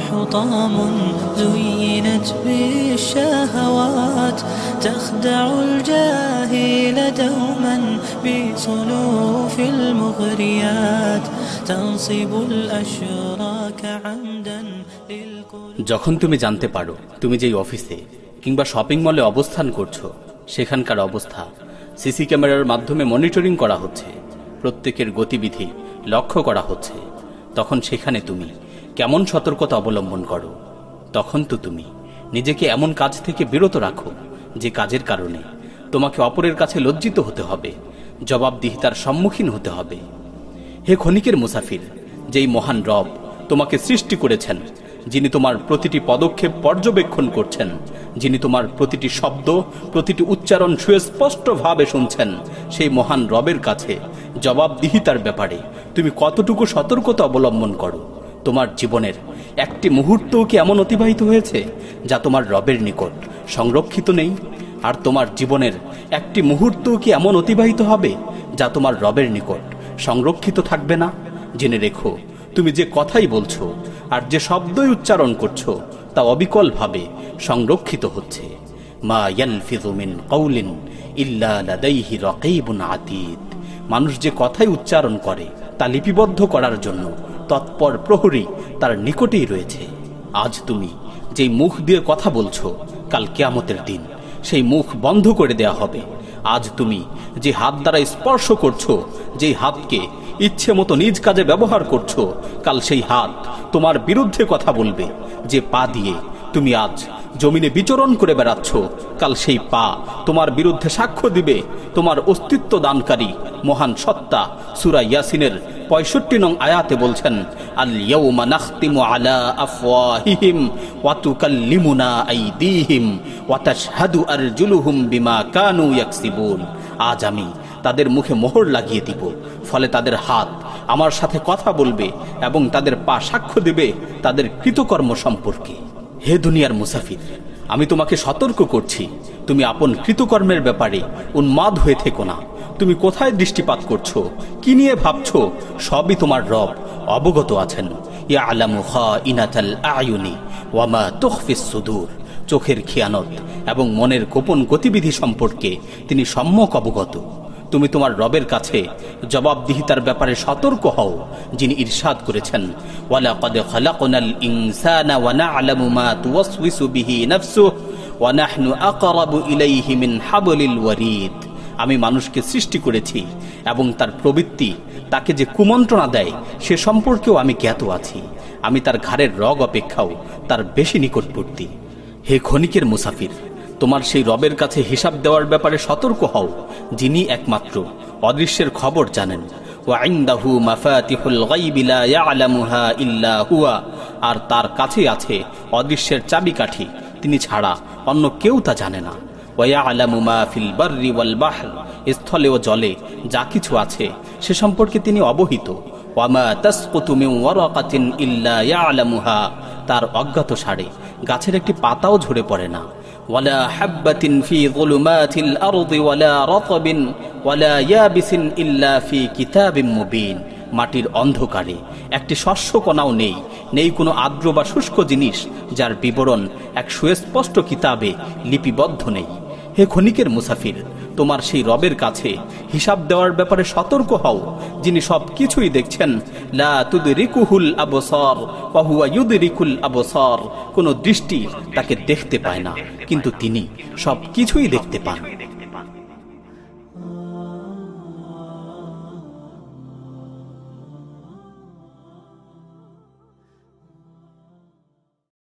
حطام زينت بالشهوات تخدع الجاهل دوما بصنوف المغريات تنصب الأشراك عمدا للقلوب যখন তুমি জানতে পারো তুমি যেই অফিসে কিংবা শপিং মলে অবস্থান করছো সেখানকার অবস্থা সিসি ক্যামেরার মাধ্যমে মনিটরিং করা হচ্ছে প্রত্যেকের গতিবিধি লক্ষ্য করা হচ্ছে তখন সেখানে তুমি কেমন সতর্কতা অবলম্বন করো। তখন তো তুমি নিজেকে এমন কাজ থেকে বিরত রাখো যে কাজের কারণে তোমাকে অপরের কাছে লজ্জিত হতে হবে, জবাবদিহিতার সম্মুখীন হতে হবে। হে ক্ষণিকের মুসাফির, যেই মহান রব তোমাকে সৃষ্টি করেছেন, যিনি তোমার প্রতিটি পদক্ষেপ পর্যবেক্ষণ করছেন, যিনি তোমার প্রতিটি শব্দ, প্রতিটি উচ্চারণ সুস্পষ্টভাবে শুনছেন, সেই মহান রবের কাছে জবাবদিহিতার ব্যাপারে তুমি কতটুকু সতর্কতা অবলম্বন করো? তোমার জীবনের একটি মুহূর্তও কি এমন অতিবাহিত হয়েছে যা তোমার রবের নিকট সংরক্ষিত নেই? আর তোমার জীবনের একটি মুহূর্তও কি এমন অতিবাহিত হবে যা তোমার রবের নিকট সংরক্ষিত থাকবে না? জেনে রেখো, তুমি যে কথাই বলছো আর যে শব্দই উচ্চারণ করছ তা অবিকলভাবে সংরক্ষিত হচ্ছে। মা ইয়ালফিযু মিন কওলিন ইল্লা মানুষ যে কথাই উচ্চারণ করে তা লিপিবদ্ধ করার জন্য তৎপর প্রহরী তার নিকটেই রয়েছে। আজ তুমি যেই মুখ দিয়ে কথা বলছো, কাল কেয়ামতের দিন সেই মুখ বন্ধ করে দেয়া হবে। আজ তুমি যে হাত দ্বারা স্পর্শ করছ, যেই হাতকে ইচ্ছে মতো নিজ কাজে ব্যবহার করছ, কাল সেই হাত তোমার বিরুদ্ধে কথা বলবে, যে পা দিয়ে তুমি আজ জমিনে বিচরণ করে বেড়াচ্ছ, কাল সেই পা তোমার বিরুদ্ধে সাক্ষ্য দিবে, তোমার অস্তিত্ব দানকারী মহান সত্তা সুরা ইয়াসিনের পঁয়ষট্টি নং আয়াতে বলছেন নাখতিমু আলা ওয়া বিমা কানু আজ আমি তাদের মুখে মোহর লাগিয়ে দিব, ফলে তাদের হাত আমার সাথে কথা বলবে এবং তাদের পা সাক্ষ্য দেবে তাদের কৃতকর্ম সম্পর্কে। হে দুনিয়ার মুসাফির, আমি তোমাকে সতর্ক করছি, তুমি আপন কৃতকর্মের ব্যাপারে উন্মাদ হয়ে থেকো না। তুমি কোথায় দৃষ্টিপাত করছ? কি নিয়ে ভাবছ? সবই তোমার রব, অবগত আছেন। আয়ুনি ওয়ামা সুদূর। চোখের খেয়ানত এবং মনের গোপন গতিবিধি সম্পর্কে তিনি সম্যক অবগত। তুমি তোমার রবের কাছে জবাবদিহিতার ব্যাপারে সতর্ক হও, যিনি ইরশাদ করেছেন। ওয়ালাকাদ ইনসানা ওয়া না'লামু মা তুওয়াসওয়িসু বিহি নাফসুহু ওয়া নাহনু আকরাবু ইলাইহি মিন হাবলিল ওয়ারিদ। আমি মানুষকে সৃষ্টি করেছি এবং তার প্রবৃত্তি তাকে যে কুমন্ত্রণা দেয়, সে সম্পর্কেও আমি জ্ঞাত আছি। আমি তার ঘাড়ের রগ অপেক্ষাও তার বেশি নিকটবর্তী। হে ক্ষণিকের মুসাফির, তোমার সেই রবের কাছে হিসাব দেওয়ার ব্যাপারে সতর্ক হও, যিনি একমাত্র অদৃশ্যের খবর জানেন। ইল্লা হুয়া, আর তার কাছে আছে অদৃশ্যের চাবিকাঠি, তিনি ছাড়া অন্য কেউ তা জানে না। ফিল স্থলে ও জলে যা কিছু আছে, সে সম্পর্কে তিনি অবহিত। ওয়ামা ইল্লা তার অজ্ঞাত সারে, গাছের একটি পাতাও ঝরে পড়ে না। মাটির অন্ধকারে একটি শস্য কণাও নেই নেই কোনো আর্দ্র বা শুষ্ক জিনিস, যার বিবরণ এক সুস্পষ্ট কিতাবে লিপিবদ্ধ নেই। হে ক্ষণিকের মুসাফির, তোমার সেই রবের কাছে হিসাব দেওয়ার ব্যাপারে সতর্ক হও, যিনি সব কিছুই দেখছেন কোনো দৃষ্টি তাকে দেখতে পায় না, কিন্তু তিনি সব কিছুই দেখতে পান।